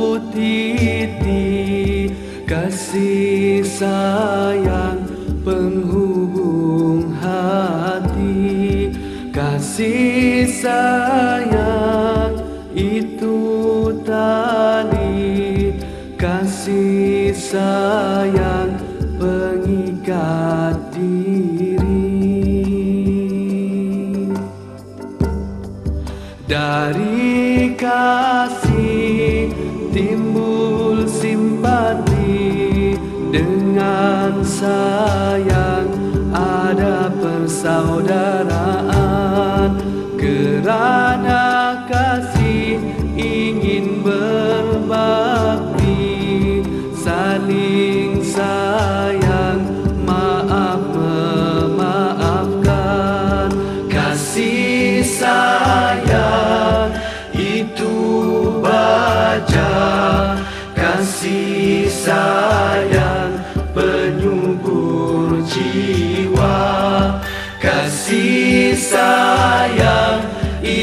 itu titi kasih sayang penghubung hati. Kasih sayang itu tali kasih sayang pengikat diri. Dari kasih sayang ada persaudaraan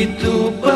itu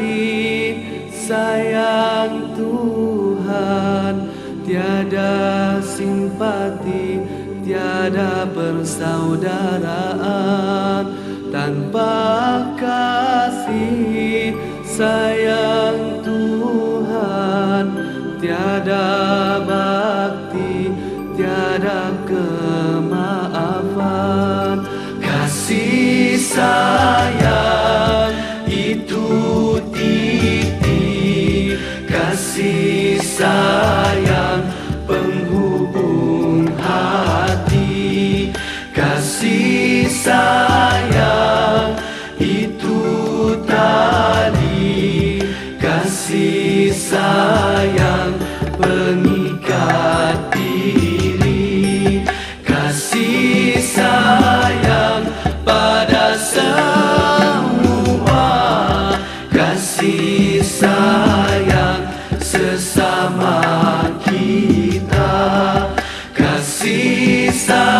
kasih sayang Tuhan. Tiada simpati, tiada persaudaraan. Tanpa kasih sayang Tuhan Tiada bakti, tiada kasih sayang pengikat diri. Kasih sayang pada semua. Kasih sayang sesama kita. Kasih sayang